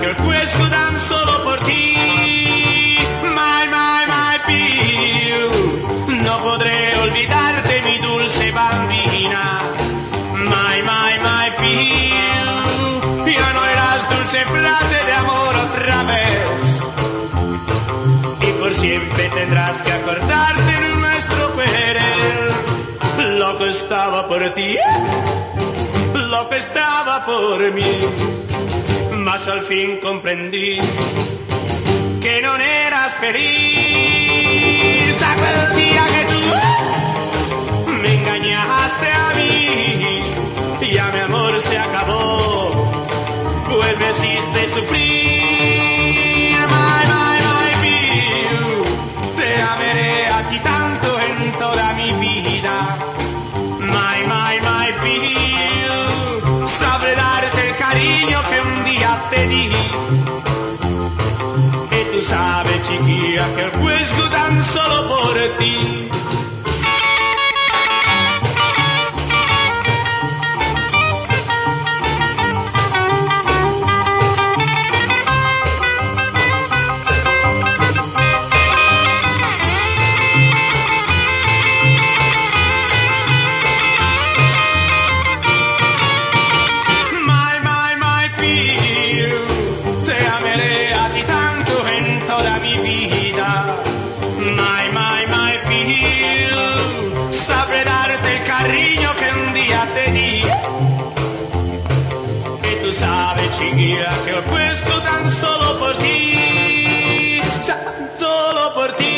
que el cuesco dan solo por ti. My, my, my no podré olvidarte, mi dulce bambina. My, my, my piu, ya no eras dulce frase de amor otra vez. Y por siempre tendrás que acordarte de nuestro querer. Lo que estaba por ti lo que estaba por mí, mas al fin comprendí que no eras feliz. Aquel día que tú me engañaste a mí, ya mi amor se acabó, me hiciste sufrir. Sabes, chiquilla, que el cuesco tan solo por ti. mi vita, mai, mai, mai più saprei darte el cariño che un dia te di. tu sai, sabes, che ho questo tan solo por ti, tan solo por ti.